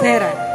fera.